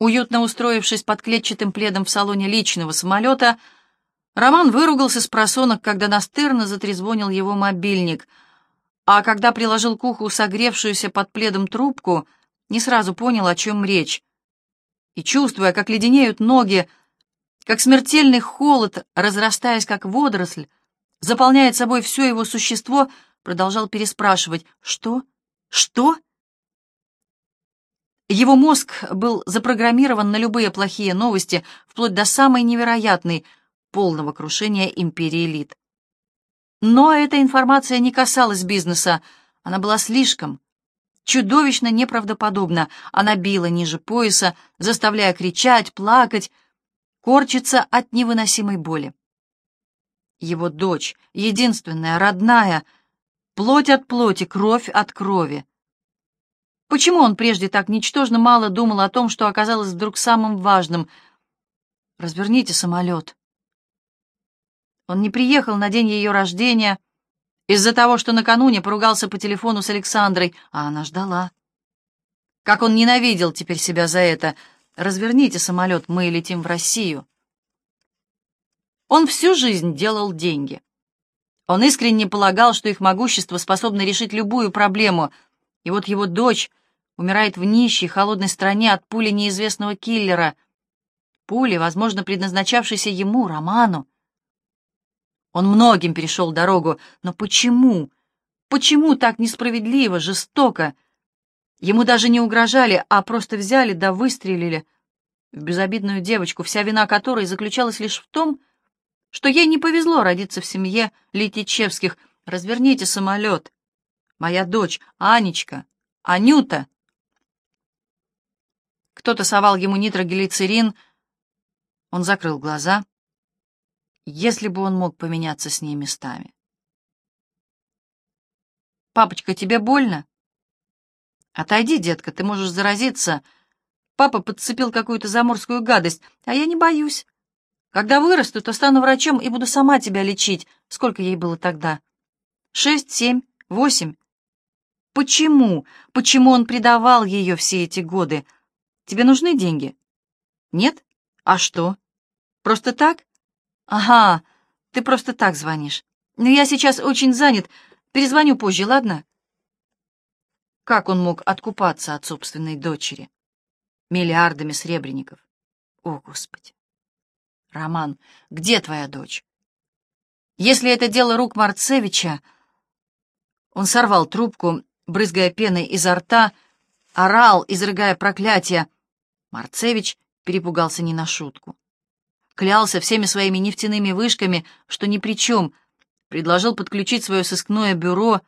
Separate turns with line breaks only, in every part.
Уютно устроившись под клетчатым пледом в салоне личного самолета, Роман выругался с просонок, когда настырно затрезвонил его мобильник, а когда приложил к уху согревшуюся под пледом трубку, не сразу понял, о чем речь. И, чувствуя, как леденеют ноги, как смертельный холод, разрастаясь как водоросль, заполняет собой все его существо, продолжал переспрашивать «Что? Что?» Его мозг был запрограммирован на любые плохие новости, вплоть до самой невероятной, полного крушения империи элит. Но эта информация не касалась бизнеса, она была слишком, чудовищно неправдоподобна. Она била ниже пояса, заставляя кричать, плакать, корчиться от невыносимой боли. Его дочь, единственная, родная, плоть от плоти, кровь от крови. Почему он прежде так ничтожно мало думал о том, что оказалось вдруг самым важным? «Разверните самолет». Он не приехал на день ее рождения из-за того, что накануне поругался по телефону с Александрой, а она ждала. Как он ненавидел теперь себя за это. «Разверните самолет, мы летим в Россию». Он всю жизнь делал деньги. Он искренне полагал, что их могущество способно решить любую проблему, и вот его дочь умирает в нищей, холодной стране от пули неизвестного киллера. Пули, возможно, предназначавшейся ему, Роману. Он многим перешел дорогу, но почему? Почему так несправедливо, жестоко? Ему даже не угрожали, а просто взяли да выстрелили в безобидную девочку, вся вина которой заключалась лишь в том, что ей не повезло родиться в семье Летичевских. Разверните самолет. Моя дочь, Анечка, Анюта. Кто-то совал ему нитроглицерин. Он закрыл глаза. Если бы он мог поменяться с ней местами. «Папочка, тебе больно?» «Отойди, детка, ты можешь заразиться. Папа подцепил какую-то заморскую гадость, а я не боюсь. Когда вырасту, то стану врачом и буду сама тебя лечить. Сколько ей было тогда? Шесть, семь, восемь? Почему? Почему он предавал ее все эти годы?» Тебе нужны деньги? Нет? А что? Просто так? Ага, ты просто так звонишь. Но я сейчас очень занят. Перезвоню позже, ладно? Как он мог откупаться от собственной дочери? Миллиардами сребреников. О, Господи! Роман, где твоя дочь? Если это дело рук Марцевича... Он сорвал трубку, брызгая пеной изо рта, орал, изрыгая проклятия. Марцевич перепугался не на шутку. Клялся всеми своими нефтяными вышками, что ни при чем, предложил подключить свое сыскное бюро.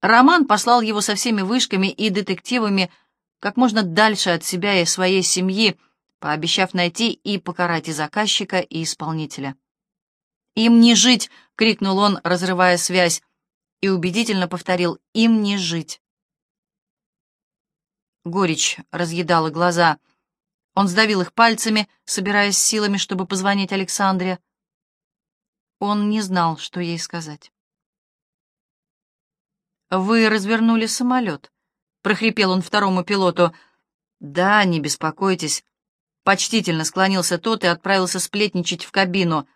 Роман послал его со всеми вышками и детективами как можно дальше от себя и своей семьи, пообещав найти и покарать и заказчика, и исполнителя. «Им не жить!» — крикнул он, разрывая связь, и убедительно повторил «им не жить». Горечь разъедала глаза. Он сдавил их пальцами, собираясь силами, чтобы позвонить Александре. Он не знал, что ей сказать. «Вы развернули самолет», — прохрипел он второму пилоту. «Да, не беспокойтесь». Почтительно склонился тот и отправился сплетничать в кабину.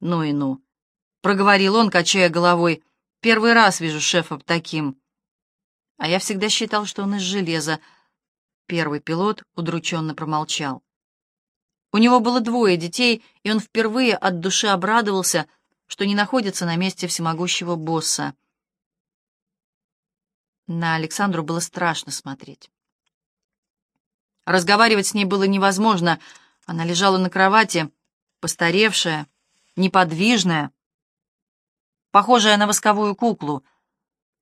«Ну и ну», — проговорил он, качая головой. «Первый раз вижу шефа таким». А я всегда считал, что он из железа. Первый пилот удрученно промолчал. У него было двое детей, и он впервые от души обрадовался, что не находится на месте всемогущего босса. На Александру было страшно смотреть. Разговаривать с ней было невозможно. Она лежала на кровати, постаревшая, неподвижная, похожая на восковую куклу —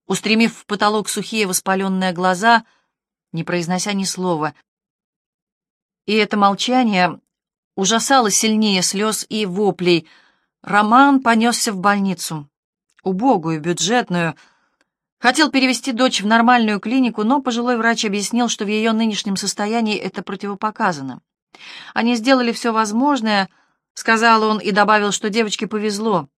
устремив в потолок сухие воспаленные глаза, не произнося ни слова. И это молчание ужасало сильнее слез и воплей. Роман понесся в больницу, убогую, бюджетную. Хотел перевести дочь в нормальную клинику, но пожилой врач объяснил, что в ее нынешнем состоянии это противопоказано. Они сделали все возможное, сказал он и добавил, что девочке повезло.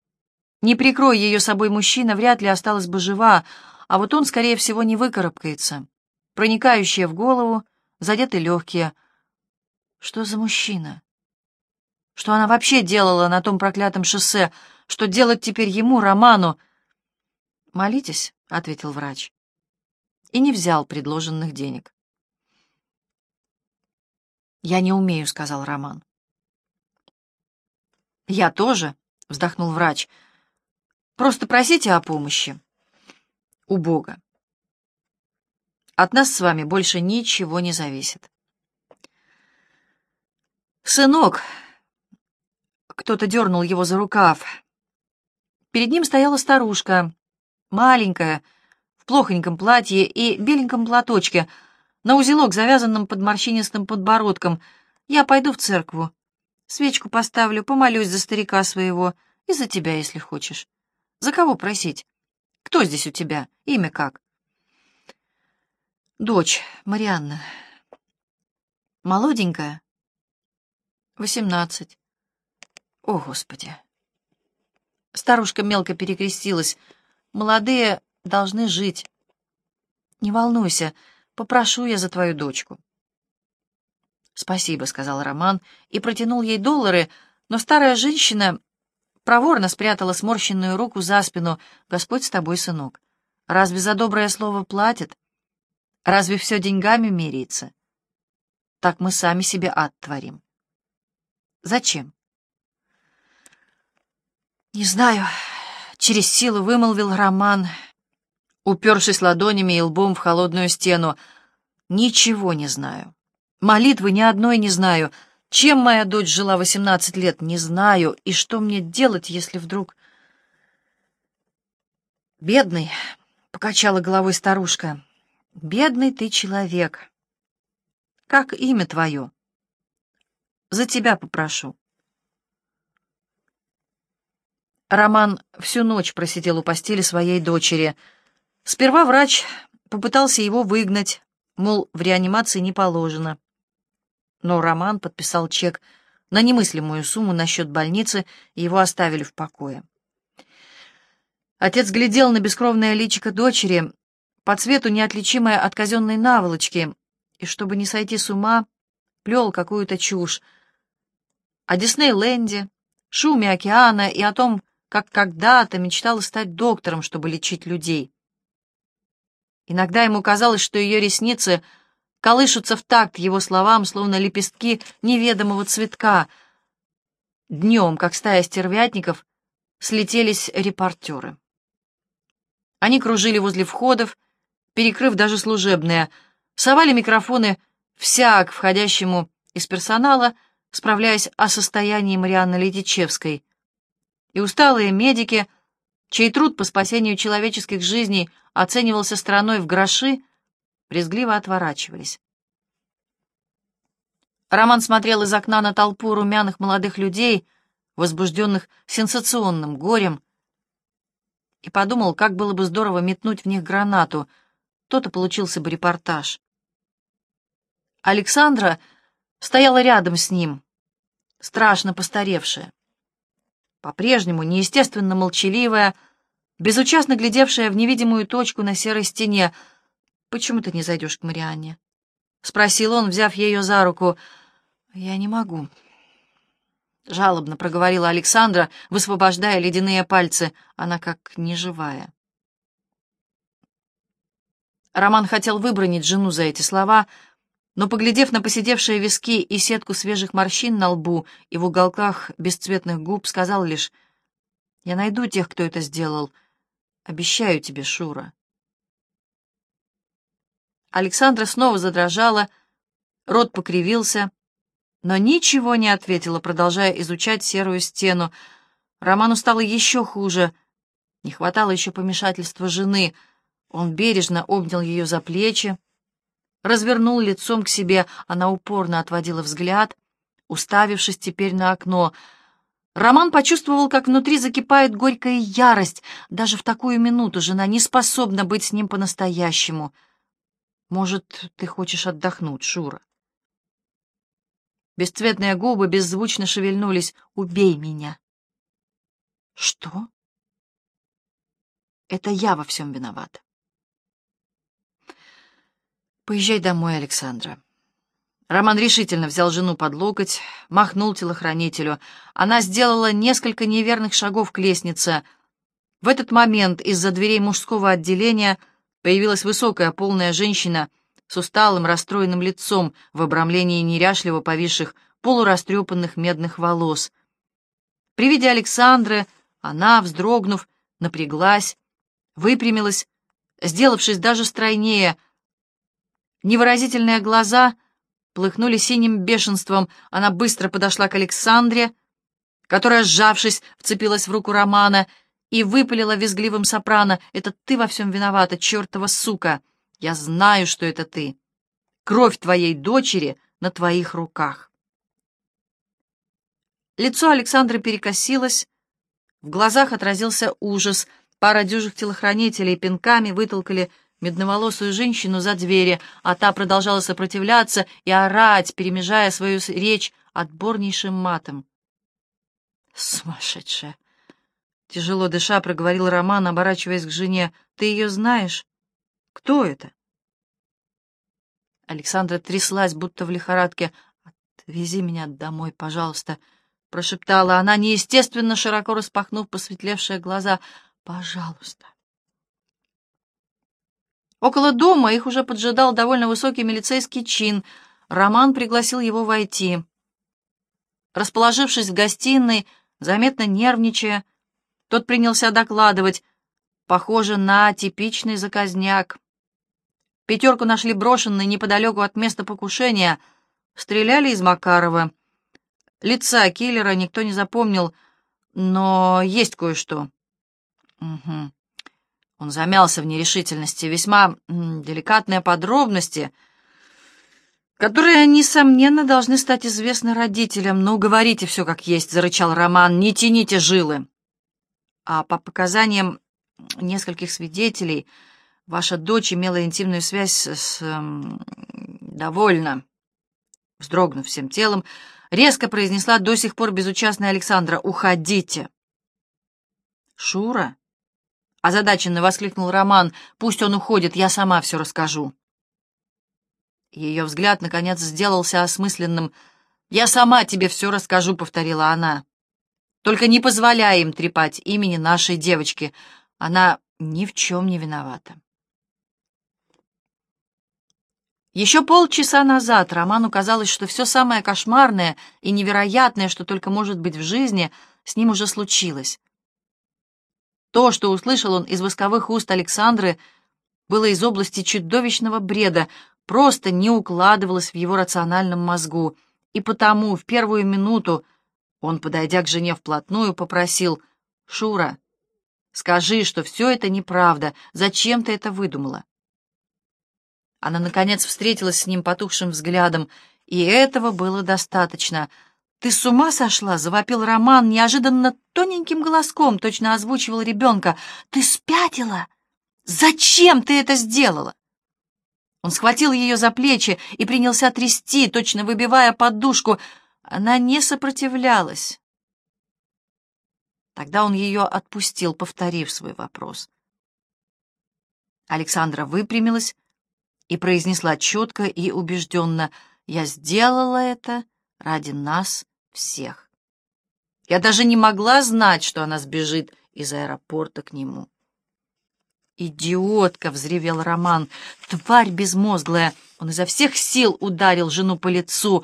Не прикрой ее собой мужчина, вряд ли осталась бы жива, а вот он, скорее всего, не выкарабкается. Проникающие в голову, задеты легкие. Что за мужчина? Что она вообще делала на том проклятом шоссе? Что делать теперь ему, Роману? «Молитесь», — ответил врач. И не взял предложенных денег. «Я не умею», — сказал Роман. «Я тоже», — вздохнул врач. «Просто просите о помощи. У Бога. От нас с вами больше ничего не зависит». «Сынок!» Кто-то дернул его за рукав. Перед ним стояла старушка, маленькая, в плохоньком платье и беленьком платочке, на узелок, завязанном под морщинистым подбородком. «Я пойду в церкву. Свечку поставлю, помолюсь за старика своего и за тебя, если хочешь. За кого просить? Кто здесь у тебя? Имя как?» «Дочь, Марианна. Молоденькая?» «Восемнадцать. О, Господи!» Старушка мелко перекрестилась. «Молодые должны жить. Не волнуйся, попрошу я за твою дочку». «Спасибо», — сказал Роман и протянул ей доллары, но старая женщина проворно спрятала сморщенную руку за спину. «Господь с тобой, сынок. Разве за доброе слово платят? Разве все деньгами меряется? Так мы сами себе ад творим». Зачем? Не знаю, через силу вымолвил Роман, упершись ладонями и лбом в холодную стену. Ничего не знаю. Молитвы ни одной не знаю. Чем моя дочь жила восемнадцать лет, не знаю. И что мне делать, если вдруг... «Бедный», — покачала головой старушка, — «бедный ты человек. Как имя твое?» За тебя попрошу. Роман всю ночь просидел у постели своей дочери. Сперва врач попытался его выгнать, мол, в реанимации не положено. Но Роман подписал чек на немыслимую сумму на счет больницы, и его оставили в покое. Отец глядел на бескровное личико дочери, по цвету неотличимое от казенной наволочки, и, чтобы не сойти с ума, плел какую-то чушь, о Диснейленде, шуме океана и о том, как когда-то мечтала стать доктором, чтобы лечить людей. Иногда ему казалось, что ее ресницы колышутся в такт его словам, словно лепестки неведомого цветка. Днем, как стая стервятников, слетелись репортеры. Они кружили возле входов, перекрыв даже служебные, совали микрофоны всяк входящему из персонала — справляясь о состоянии Марианны Летичевской, и усталые медики, чей труд по спасению человеческих жизней оценивался стороной в гроши, брезгливо отворачивались. Роман смотрел из окна на толпу румяных молодых людей, возбужденных сенсационным горем, и подумал, как было бы здорово метнуть в них гранату, то-то получился бы репортаж. Александра стояла рядом с ним, страшно постаревшая. По-прежнему неестественно молчаливая, безучастно глядевшая в невидимую точку на серой стене. «Почему ты не зайдешь к Марианне?» — спросил он, взяв ее за руку. «Я не могу». Жалобно проговорила Александра, высвобождая ледяные пальцы. Она как неживая. Роман хотел выбронить жену за эти слова — но, поглядев на посидевшие виски и сетку свежих морщин на лбу и в уголках бесцветных губ, сказал лишь, «Я найду тех, кто это сделал. Обещаю тебе, Шура». Александра снова задрожала, рот покривился, но ничего не ответила, продолжая изучать серую стену. Роману стало еще хуже. Не хватало еще помешательства жены. Он бережно обнял ее за плечи, развернул лицом к себе, она упорно отводила взгляд, уставившись теперь на окно. Роман почувствовал, как внутри закипает горькая ярость. Даже в такую минуту жена не способна быть с ним по-настоящему. «Может, ты хочешь отдохнуть, Шура?» Бесцветные губы беззвучно шевельнулись. «Убей меня!» «Что?» «Это я во всем виновата». Поезжай домой, Александра. Роман решительно взял жену под локоть, махнул телохранителю. Она сделала несколько неверных шагов к лестнице. В этот момент из-за дверей мужского отделения появилась высокая полная женщина с усталым расстроенным лицом в обрамлении неряшливо повисших полурастрепанных медных волос. При виде Александры она, вздрогнув, напряглась, выпрямилась, сделавшись даже стройнее. Невыразительные глаза — полыхнули синим бешенством. Она быстро подошла к Александре, которая, сжавшись, вцепилась в руку Романа и выпалила визгливым сопрано. «Это ты во всем виновата, чертова сука! Я знаю, что это ты! Кровь твоей дочери на твоих руках!» Лицо Александры перекосилось, в глазах отразился ужас. Пара дюжих телохранителей пинками вытолкали медноволосую женщину за двери, а та продолжала сопротивляться и орать, перемежая свою речь отборнейшим матом. «Сумасшедшая!» Тяжело дыша, проговорил Роман, оборачиваясь к жене. «Ты ее знаешь? Кто это?» Александра тряслась, будто в лихорадке. «Отвези меня домой, пожалуйста», — прошептала она, неестественно широко распахнув посветлевшие глаза. «Пожалуйста». Около дома их уже поджидал довольно высокий милицейский чин. Роман пригласил его войти. Расположившись в гостиной, заметно нервничая, тот принялся докладывать. Похоже на типичный заказняк. Пятерку нашли брошенной неподалеку от места покушения. Стреляли из Макарова. Лица киллера никто не запомнил, но есть кое-что. Угу. Он замялся в нерешительности. Весьма деликатные подробности, которые, несомненно, должны стать известны родителям. «Ну, говорите все как есть», — зарычал Роман, — «не тяните жилы». А по показаниям нескольких свидетелей, ваша дочь имела интимную связь с... Эм, довольно, вздрогнув всем телом, резко произнесла до сих пор безучастная Александра «Уходите». «Шура?» Озадаченно воскликнул Роман. «Пусть он уходит, я сама все расскажу». Ее взгляд, наконец, сделался осмысленным. «Я сама тебе все расскажу», — повторила она. «Только не позволяй им трепать имени нашей девочки. Она ни в чем не виновата». Еще полчаса назад Роману казалось, что все самое кошмарное и невероятное, что только может быть в жизни, с ним уже случилось. То, что услышал он из восковых уст Александры, было из области чудовищного бреда, просто не укладывалось в его рациональном мозгу, и потому в первую минуту он, подойдя к жене вплотную, попросил «Шура, скажи, что все это неправда, зачем ты это выдумала?» Она, наконец, встретилась с ним потухшим взглядом, и этого было достаточно — «Ты с ума сошла?» — завопил Роман, неожиданно тоненьким голоском, точно озвучивал ребенка. «Ты спятила? Зачем ты это сделала?» Он схватил ее за плечи и принялся трясти, точно выбивая подушку. Она не сопротивлялась. Тогда он ее отпустил, повторив свой вопрос. Александра выпрямилась и произнесла четко и убежденно, «Я сделала это ради нас всех. Я даже не могла знать, что она сбежит из аэропорта к нему. «Идиотка!» — взревел Роман. «Тварь безмозглая!» Он изо всех сил ударил жену по лицу.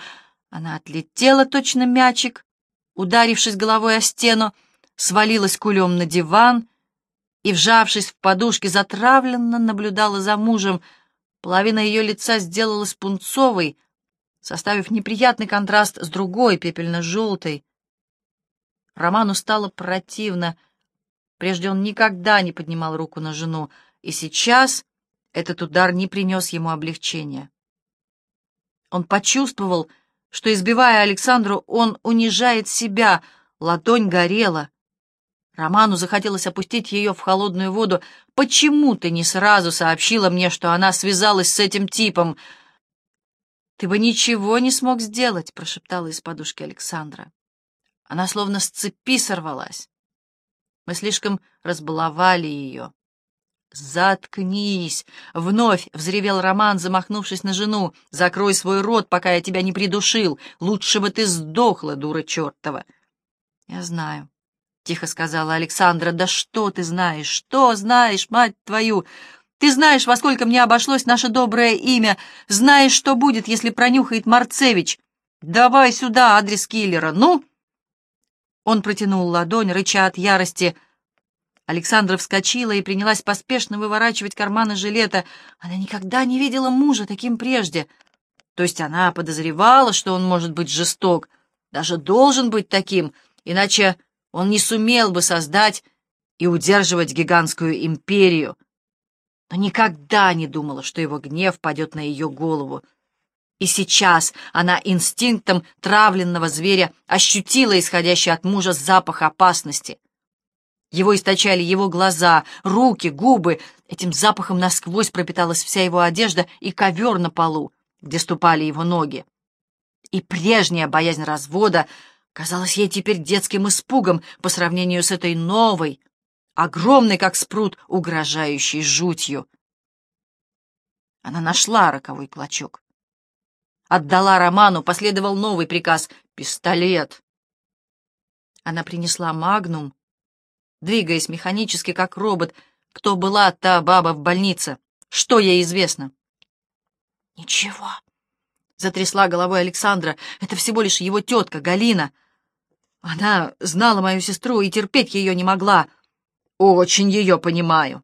Она отлетела точно мячик, ударившись головой о стену, свалилась кулем на диван и, вжавшись в подушки, затравленно наблюдала за мужем. Половина ее лица сделалась пунцовой, составив неприятный контраст с другой, пепельно-желтой. Роману стало противно. Прежде он никогда не поднимал руку на жену, и сейчас этот удар не принес ему облегчения. Он почувствовал, что, избивая Александру, он унижает себя, ладонь горела. Роману захотелось опустить ее в холодную воду. «Почему ты не сразу сообщила мне, что она связалась с этим типом?» «Ты бы ничего не смог сделать», — прошептала из подушки Александра. Она словно с цепи сорвалась. Мы слишком разбаловали ее. «Заткнись!» — вновь взревел Роман, замахнувшись на жену. «Закрой свой рот, пока я тебя не придушил. Лучше бы ты сдохла, дура чертова!» «Я знаю», — тихо сказала Александра. «Да что ты знаешь? Что знаешь, мать твою? Ты знаешь, во сколько мне обошлось наше доброе имя. Знаешь, что будет, если пронюхает Марцевич. Давай сюда адрес киллера, ну!» Он протянул ладонь, рыча от ярости — Александра вскочила и принялась поспешно выворачивать карманы жилета. Она никогда не видела мужа таким прежде. То есть она подозревала, что он может быть жесток, даже должен быть таким, иначе он не сумел бы создать и удерживать гигантскую империю. Но никогда не думала, что его гнев падет на ее голову. И сейчас она инстинктом травленного зверя ощутила исходящий от мужа запах опасности. Его источали его глаза, руки, губы. Этим запахом насквозь пропиталась вся его одежда и ковер на полу, где ступали его ноги. И прежняя боязнь развода казалась ей теперь детским испугом по сравнению с этой новой, огромной, как спрут, угрожающей жутью. Она нашла роковой клочок. Отдала Роману, последовал новый приказ — пистолет. Она принесла магнум, двигаясь механически, как робот. Кто была та баба в больнице? Что ей известно? «Ничего», — затрясла головой Александра. «Это всего лишь его тетка, Галина. Она знала мою сестру и терпеть ее не могла. Очень ее понимаю».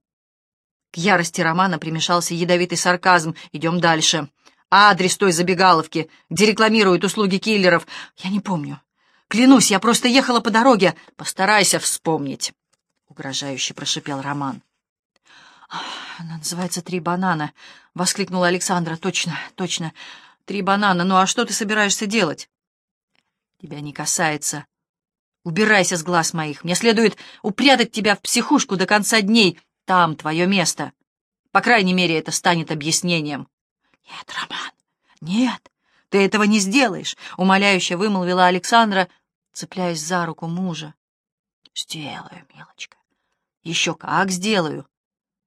К ярости Романа примешался ядовитый сарказм. «Идем дальше. Адрес той забегаловки, где рекламируют услуги киллеров. Я не помню. Клянусь, я просто ехала по дороге. Постарайся вспомнить». — угрожающе прошипел Роман. «Она называется «Три банана», — воскликнула Александра. «Точно, точно. Три банана. Ну а что ты собираешься делать?» «Тебя не касается. Убирайся с глаз моих. Мне следует упрятать тебя в психушку до конца дней. Там твое место. По крайней мере, это станет объяснением». «Нет, Роман, нет, ты этого не сделаешь», — умоляюще вымолвила Александра, цепляясь за руку мужа. «Сделаю, милочка. Еще как сделаю.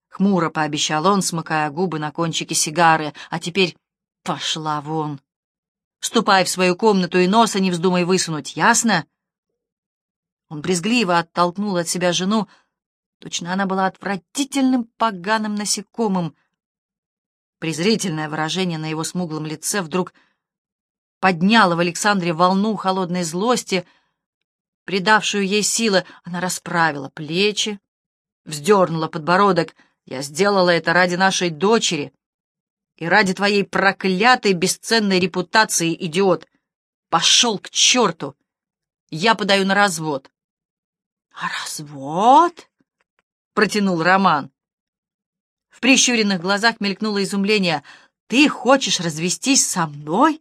Хмуро пообещал он, смыкая губы на кончике сигары. А теперь пошла вон. Ступай в свою комнату и носа не вздумай высунуть, ясно? Он брезгливо оттолкнул от себя жену. Точно она была отвратительным поганым насекомым. Презрительное выражение на его смуглом лице вдруг подняло в Александре волну холодной злости, придавшую ей силы. Она расправила плечи, вздернула подбородок. «Я сделала это ради нашей дочери и ради твоей проклятой бесценной репутации, идиот. Пошел к черту! Я подаю на развод». «А развод?» — протянул Роман. В прищуренных глазах мелькнуло изумление. «Ты хочешь развестись со мной?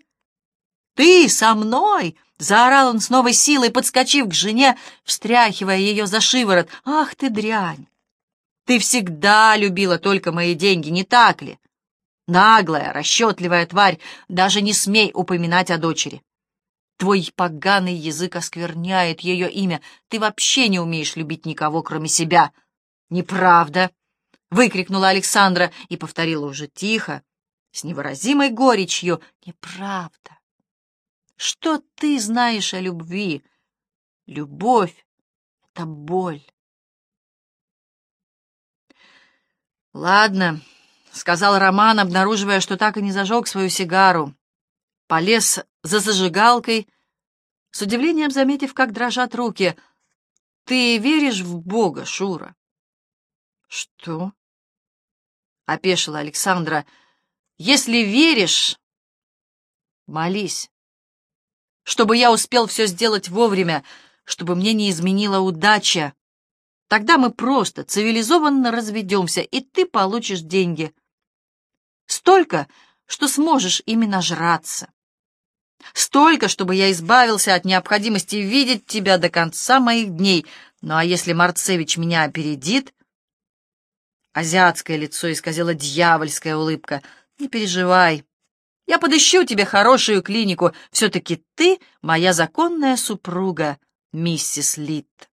Ты со мной?» Заорал он с новой силой, подскочив к жене, встряхивая ее за шиворот. «Ах ты дрянь! Ты всегда любила только мои деньги, не так ли? Наглая, расчетливая тварь, даже не смей упоминать о дочери. Твой поганый язык оскверняет ее имя. Ты вообще не умеешь любить никого, кроме себя. Неправда!» — выкрикнула Александра и повторила уже тихо, с невыразимой горечью. «Неправда! Что ты знаешь о любви? Любовь — это боль. «Ладно», — сказал Роман, обнаруживая, что так и не зажег свою сигару. Полез за зажигалкой, с удивлением заметив, как дрожат руки. «Ты веришь в Бога, Шура?» «Что?» — опешила Александра. «Если веришь, молись, чтобы я успел все сделать вовремя, чтобы мне не изменила удача». Тогда мы просто цивилизованно разведемся, и ты получишь деньги. Столько, что сможешь ими нажраться. Столько, чтобы я избавился от необходимости видеть тебя до конца моих дней. Ну а если Марцевич меня опередит... Азиатское лицо исказило дьявольская улыбка. Не переживай. Я подыщу тебе хорошую клинику. Все-таки ты моя законная супруга, миссис Литт.